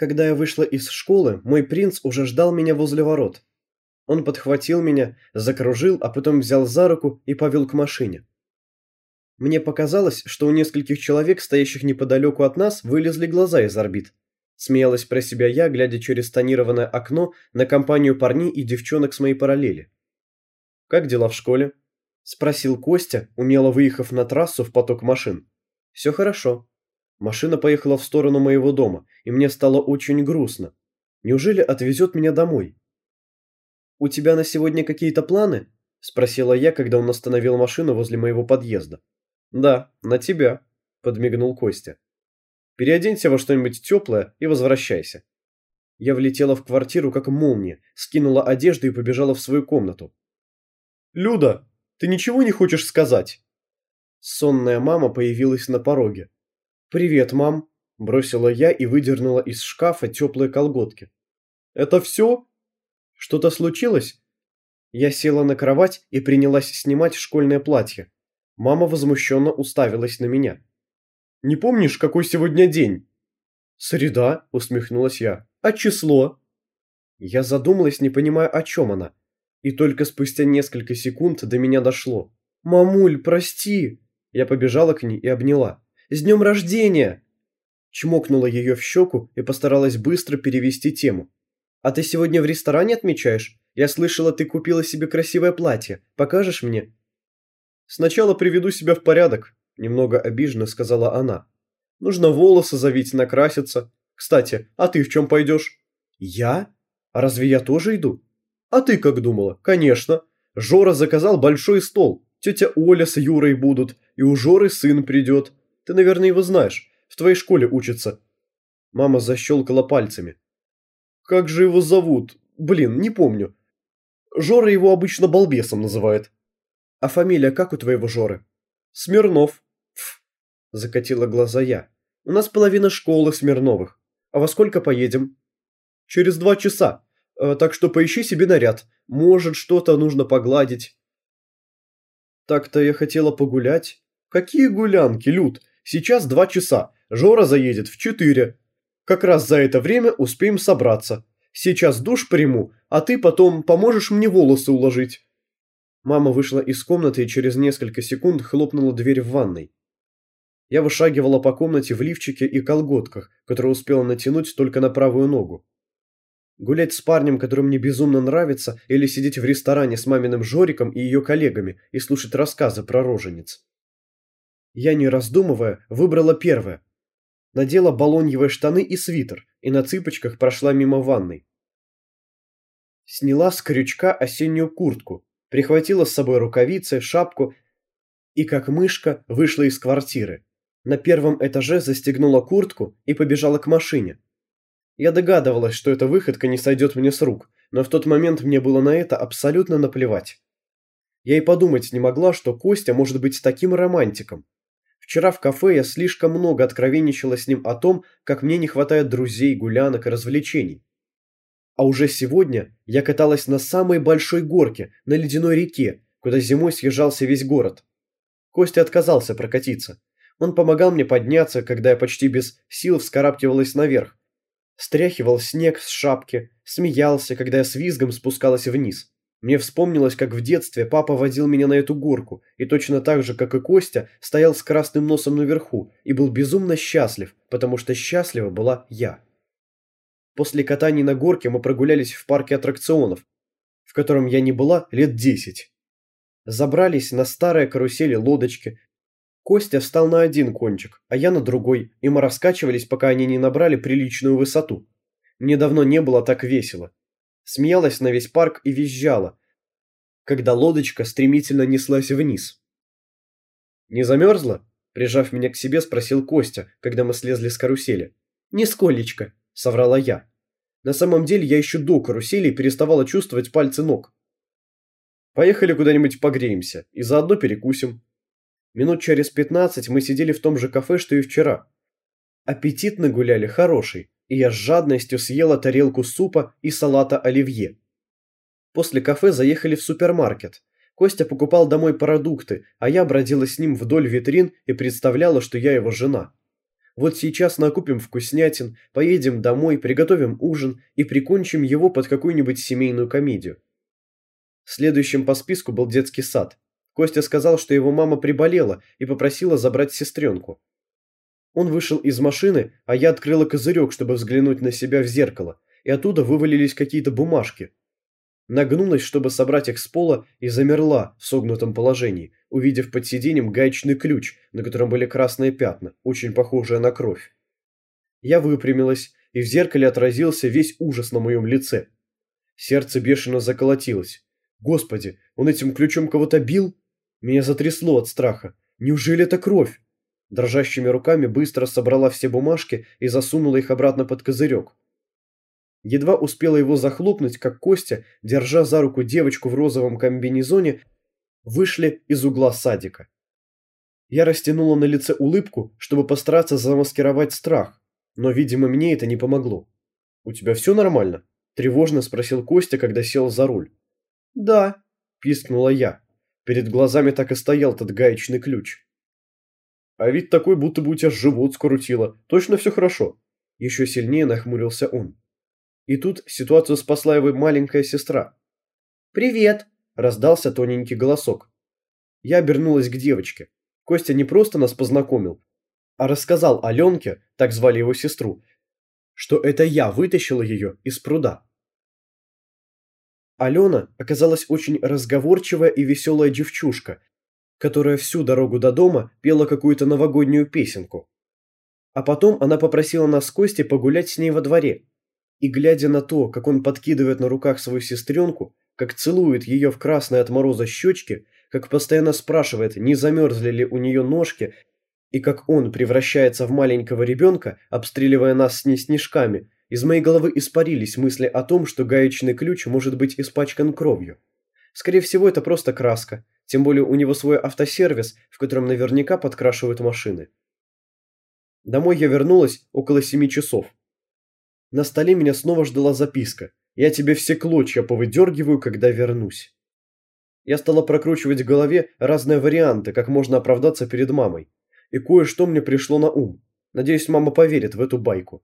Когда я вышла из школы, мой принц уже ждал меня возле ворот. Он подхватил меня, закружил, а потом взял за руку и повел к машине. Мне показалось, что у нескольких человек, стоящих неподалеку от нас, вылезли глаза из орбит. Смеялась про себя я, глядя через тонированное окно на компанию парней и девчонок с моей параллели. «Как дела в школе?» – спросил Костя, умело выехав на трассу в поток машин. «Все хорошо». Машина поехала в сторону моего дома, и мне стало очень грустно. Неужели отвезет меня домой? «У тебя на сегодня какие-то планы?» – спросила я, когда он остановил машину возле моего подъезда. «Да, на тебя», – подмигнул Костя. «Переоденься во что-нибудь теплое и возвращайся». Я влетела в квартиру как молния, скинула одежду и побежала в свою комнату. «Люда, ты ничего не хочешь сказать?» Сонная мама появилась на пороге. «Привет, мам», – бросила я и выдернула из шкафа теплые колготки. «Это все?» «Что-то случилось?» Я села на кровать и принялась снимать школьное платье. Мама возмущенно уставилась на меня. «Не помнишь, какой сегодня день?» «Среда», – усмехнулась я. «А число?» Я задумалась, не понимая, о чем она. И только спустя несколько секунд до меня дошло. «Мамуль, прости!» Я побежала к ней и обняла. «С днем рождения!» Чмокнула ее в щеку и постаралась быстро перевести тему. «А ты сегодня в ресторане отмечаешь? Я слышала, ты купила себе красивое платье. Покажешь мне?» «Сначала приведу себя в порядок», – немного обиженно сказала она. «Нужно волосы завить, накраситься. Кстати, а ты в чем пойдешь?» «Я? А разве я тоже иду?» «А ты как думала?» «Конечно. Жора заказал большой стол. Тетя Оля с Юрой будут, и у Жоры сын придет. Ты, наверное, его знаешь. В твоей школе учится». Мама защелкала пальцами. «Как же его зовут? Блин, не помню. Жора его обычно балбесом называет». «А фамилия как у твоего Жоры?» «Смирнов». «Пф», – закатила глаза я. «У нас половина школы Смирновых. А во сколько поедем?» «Через два часа. Э, так что поищи себе наряд. Может, что-то нужно погладить». Так-то я хотела погулять. Какие гулянки, Люд? Сейчас два часа. Жора заедет в четыре. Как раз за это время успеем собраться. Сейчас душ приму, а ты потом поможешь мне волосы уложить. Мама вышла из комнаты и через несколько секунд хлопнула дверь в ванной. Я вышагивала по комнате в лифчике и колготках, которые успела натянуть только на правую ногу. Гулять с парнем, который мне безумно нравится, или сидеть в ресторане с маминым Жориком и ее коллегами и слушать рассказы про рожениц. Я, не раздумывая, выбрала первое. Надела балоньевые штаны и свитер, и на цыпочках прошла мимо ванной. Сняла с крючка осеннюю куртку, прихватила с собой рукавицы, шапку и, как мышка, вышла из квартиры. На первом этаже застегнула куртку и побежала к машине. Я догадывалась, что эта выходка не сойдет мне с рук, но в тот момент мне было на это абсолютно наплевать. Я и подумать не могла, что Костя может быть таким романтиком. Вчера в кафе я слишком много откровенничала с ним о том, как мне не хватает друзей, гулянок и развлечений. А уже сегодня я каталась на самой большой горке, на ледяной реке, куда зимой съезжался весь город. Костя отказался прокатиться. Он помогал мне подняться, когда я почти без сил вскарабкивалась наверх, стряхивал снег с шапки, смеялся, когда я с визгом спускалась вниз. Мне вспомнилось, как в детстве папа водил меня на эту горку, и точно так же, как и Костя, стоял с красным носом наверху и был безумно счастлив, потому что счастлива была я. После катаний на горке мы прогулялись в парке аттракционов, в котором я не была лет десять. Забрались на старые карусели лодочки, Костя встал на один кончик, а я на другой, и мы раскачивались, пока они не набрали приличную высоту. Мне давно не было так весело. Смеялась на весь парк и визжала, когда лодочка стремительно неслась вниз. «Не замерзла?» – прижав меня к себе, спросил Костя, когда мы слезли с карусели. «Нисколечко», – соврала я. На самом деле я еще до карусели переставала чувствовать пальцы ног. «Поехали куда-нибудь погреемся и заодно перекусим», Минут через пятнадцать мы сидели в том же кафе, что и вчера. Аппетитно гуляли хороший, и я с жадностью съела тарелку супа и салата оливье. После кафе заехали в супермаркет. Костя покупал домой продукты, а я бродила с ним вдоль витрин и представляла, что я его жена. Вот сейчас накупим вкуснятин, поедем домой, приготовим ужин и прикончим его под какую-нибудь семейную комедию. Следующим по списку был детский сад. Костя сказал, что его мама приболела и попросила забрать сестренку. Он вышел из машины, а я открыла козырек, чтобы взглянуть на себя в зеркало, и оттуда вывалились какие-то бумажки. Нагнулась, чтобы собрать их с пола, и замерла в согнутом положении, увидев под сиденьем гаечный ключ, на котором были красные пятна, очень похожие на кровь. Я выпрямилась, и в зеркале отразился весь ужас на моем лице. Сердце бешено заколотилось. Господи, он этим ключом кого-то бил? Меня затрясло от страха. Неужели это кровь? Дрожащими руками быстро собрала все бумажки и засунула их обратно под козырек. Едва успела его захлопнуть, как Костя, держа за руку девочку в розовом комбинезоне, вышли из угла садика. Я растянула на лице улыбку, чтобы постараться замаскировать страх, но, видимо, мне это не помогло. «У тебя все нормально?» – тревожно спросил Костя, когда сел за руль. «Да», – пискнула я. Перед глазами так и стоял тот гаечный ключ. А ведь такой, будто бы у тебя живот скрутило. Точно все хорошо?» Еще сильнее нахмурился он. И тут ситуацию спасла его маленькая сестра. «Привет!» – раздался тоненький голосок. Я обернулась к девочке. Костя не просто нас познакомил, а рассказал Аленке, так звали его сестру, что это я вытащила ее из пруда. Алена оказалась очень разговорчивая и веселая девчушка, которая всю дорогу до дома пела какую-то новогоднюю песенку. А потом она попросила нас с Костей погулять с ней во дворе. И глядя на то, как он подкидывает на руках свою сестренку, как целует ее в красные от мороза щечки, как постоянно спрашивает, не замерзли ли у нее ножки, и как он превращается в маленького ребенка, обстреливая нас с ней снежками, из моей головы испарились мысли о том, что гаечный ключ может быть испачкан кровью. Скорее всего, это просто краска, тем более у него свой автосервис, в котором наверняка подкрашивают машины. Домой я вернулась около семи часов. На столе меня снова ждала записка. Я тебе все клочья повыдергиваю, когда вернусь. Я стала прокручивать в голове разные варианты, как можно оправдаться перед мамой. И кое-что мне пришло на ум. Надеюсь, мама поверит в эту байку.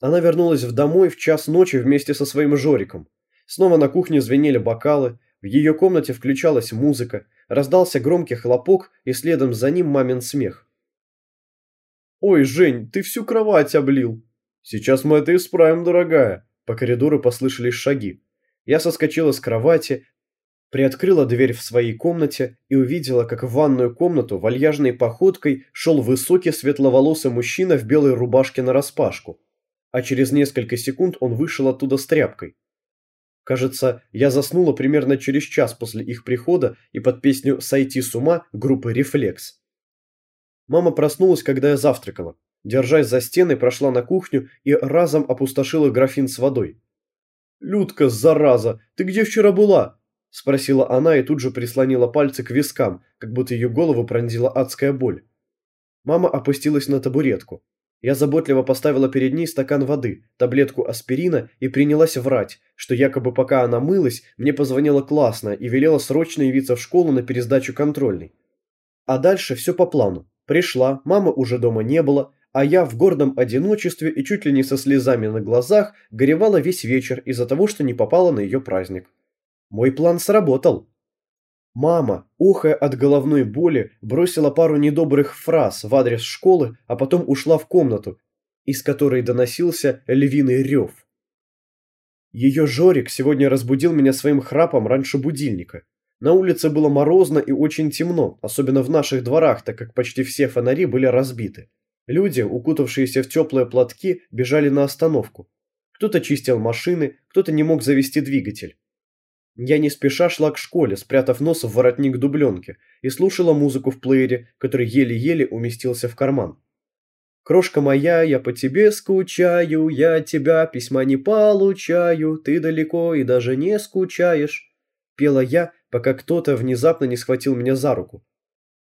Она вернулась в домой в час ночи вместе со своим Жориком. Снова на кухне звенели бокалы, в ее комнате включалась музыка, раздался громкий хлопок и следом за ним мамин смех. «Ой, Жень, ты всю кровать облил!» «Сейчас мы это исправим, дорогая!» По коридору послышались шаги. Я соскочила с кровати, приоткрыла дверь в своей комнате и увидела, как в ванную комнату вальяжной походкой шел высокий светловолосый мужчина в белой рубашке нараспашку. А через несколько секунд он вышел оттуда с тряпкой. Кажется, я заснула примерно через час после их прихода и под песню «Сойти с ума» группы «Рефлекс». Мама проснулась, когда я завтракала. Держась за стеной, прошла на кухню и разом опустошила графин с водой. «Людка, зараза, ты где вчера была?» – спросила она и тут же прислонила пальцы к вискам, как будто ее голову пронзила адская боль. Мама опустилась на табуретку. Я заботливо поставила перед ней стакан воды, таблетку аспирина и принялась врать, что якобы пока она мылась, мне позвонила классная и велела срочно явиться в школу на пересдачу контрольной. А дальше все по плану. Пришла, мамы уже дома не было, а я в гордом одиночестве и чуть ли не со слезами на глазах горевала весь вечер из-за того, что не попала на ее праздник. Мой план сработал. Мама, ухая от головной боли, бросила пару недобрых фраз в адрес школы, а потом ушла в комнату, из которой доносился львиный рев. Ее Жорик сегодня разбудил меня своим храпом раньше будильника. На улице было морозно и очень темно, особенно в наших дворах, так как почти все фонари были разбиты. Люди, укутавшиеся в теплые платки, бежали на остановку. Кто-то чистил машины, кто-то не мог завести двигатель. Я не спеша шла к школе, спрятав нос в воротник дубленки, и слушала музыку в плеере, который еле-еле уместился в карман. «Крошка моя, я по тебе скучаю, я тебя письма не получаю, ты далеко и даже не скучаешь», – пела я, пока кто-то внезапно не схватил меня за руку.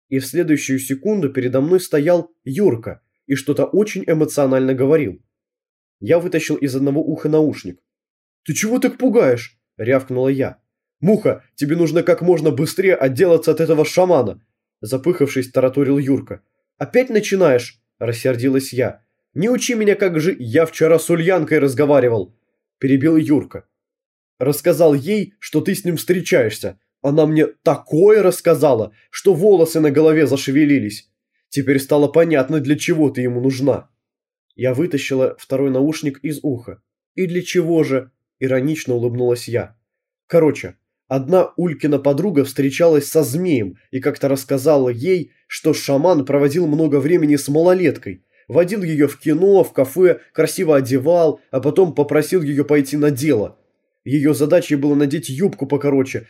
И в следующую секунду передо мной стоял Юрка и что-то очень эмоционально говорил. Я вытащил из одного уха наушник. «Ты чего так пугаешь?» Рявкнула я. «Муха, тебе нужно как можно быстрее отделаться от этого шамана!» Запыхавшись, тараторил Юрка. «Опять начинаешь?» – рассердилась я. «Не учи меня, как же я вчера с Ульянкой разговаривал!» – перебил Юрка. «Рассказал ей, что ты с ним встречаешься. Она мне такое рассказала, что волосы на голове зашевелились. Теперь стало понятно, для чего ты ему нужна». Я вытащила второй наушник из уха. «И для чего же?» – иронично улыбнулась я. «Короче, одна Улькина подруга встречалась со змеем и как-то рассказала ей, что шаман проводил много времени с малолеткой, водил ее в кино, в кафе, красиво одевал, а потом попросил ее пойти на дело. Ее задачей было надеть юбку покороче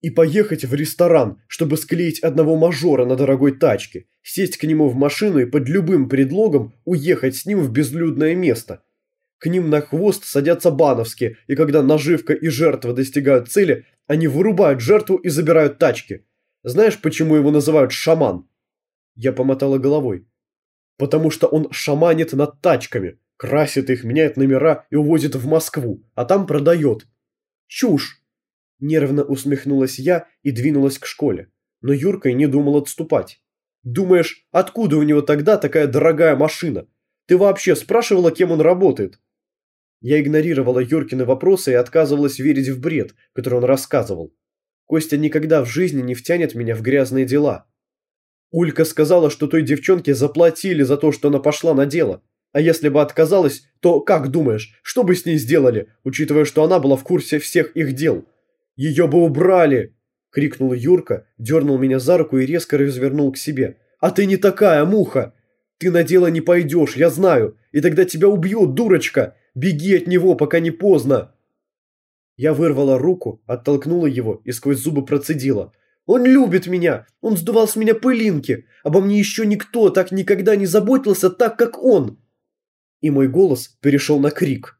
и поехать в ресторан, чтобы склеить одного мажора на дорогой тачке, сесть к нему в машину и под любым предлогом уехать с ним в безлюдное место. К ним на хвост садятся бановские, и когда наживка и жертва достигают цели, они вырубают жертву и забирают тачки. Знаешь, почему его называют шаман? Я помотала головой. Потому что он шаманит над тачками, красит их, меняет номера и увозит в Москву, а там продает. Чушь! Нервно усмехнулась я и двинулась к школе. Но Юрка и не думал отступать. «Думаешь, откуда у него тогда такая дорогая машина? Ты вообще спрашивала, кем он работает?» Я игнорировала Юркины вопросы и отказывалась верить в бред, который он рассказывал. Костя никогда в жизни не втянет меня в грязные дела. Улька сказала, что той девчонке заплатили за то, что она пошла на дело. А если бы отказалась, то как думаешь, что бы с ней сделали, учитывая, что она была в курсе всех их дел? «Ее бы убрали!» – крикнул Юрка, дернул меня за руку и резко развернул к себе. «А ты не такая, муха! Ты на дело не пойдешь, я знаю, и тогда тебя убьют, дурочка! Беги от него, пока не поздно!» Я вырвала руку, оттолкнула его и сквозь зубы процедила. «Он любит меня! Он сдувал с меня пылинки! Обо мне еще никто так никогда не заботился так, как он!» И мой голос перешел на крик.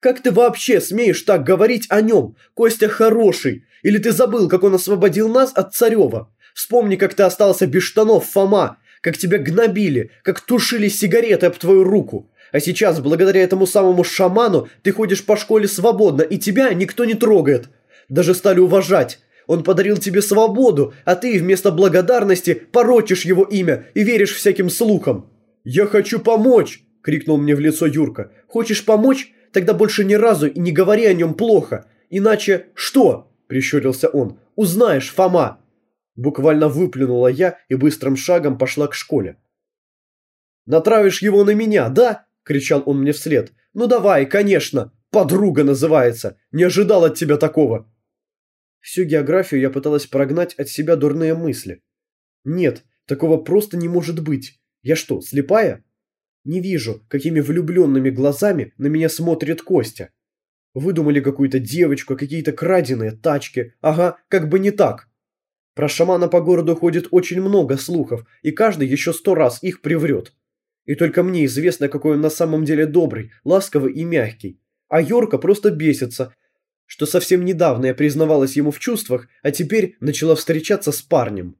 Как ты вообще смеешь так говорить о нем? Костя хороший. Или ты забыл, как он освободил нас от Царева? Вспомни, как ты остался без штанов, Фома. Как тебя гнобили, как тушили сигареты об твою руку. А сейчас, благодаря этому самому шаману, ты ходишь по школе свободно, и тебя никто не трогает. Даже стали уважать. Он подарил тебе свободу, а ты вместо благодарности порочишь его имя и веришь всяким слухам. «Я хочу помочь!» – крикнул мне в лицо Юрка. «Хочешь помочь? тогда больше ни разу и не говори о нем плохо. Иначе что?» – прищурился он. «Узнаешь, Фома!» Буквально выплюнула я и быстрым шагом пошла к школе. «Натравишь его на меня, да?» – кричал он мне вслед. «Ну давай, конечно! Подруга называется! Не ожидал от тебя такого!» Всю географию я пыталась прогнать от себя дурные мысли. «Нет, такого просто не может быть. Я что, слепая?» Не вижу, какими влюбленными глазами на меня смотрит Костя. Выдумали какую-то девочку, какие-то краденые тачки. Ага, как бы не так. Про шамана по городу ходит очень много слухов, и каждый еще сто раз их приврет. И только мне известно, какой он на самом деле добрый, ласковый и мягкий. А Йорка просто бесится, что совсем недавно я признавалась ему в чувствах, а теперь начала встречаться с парнем.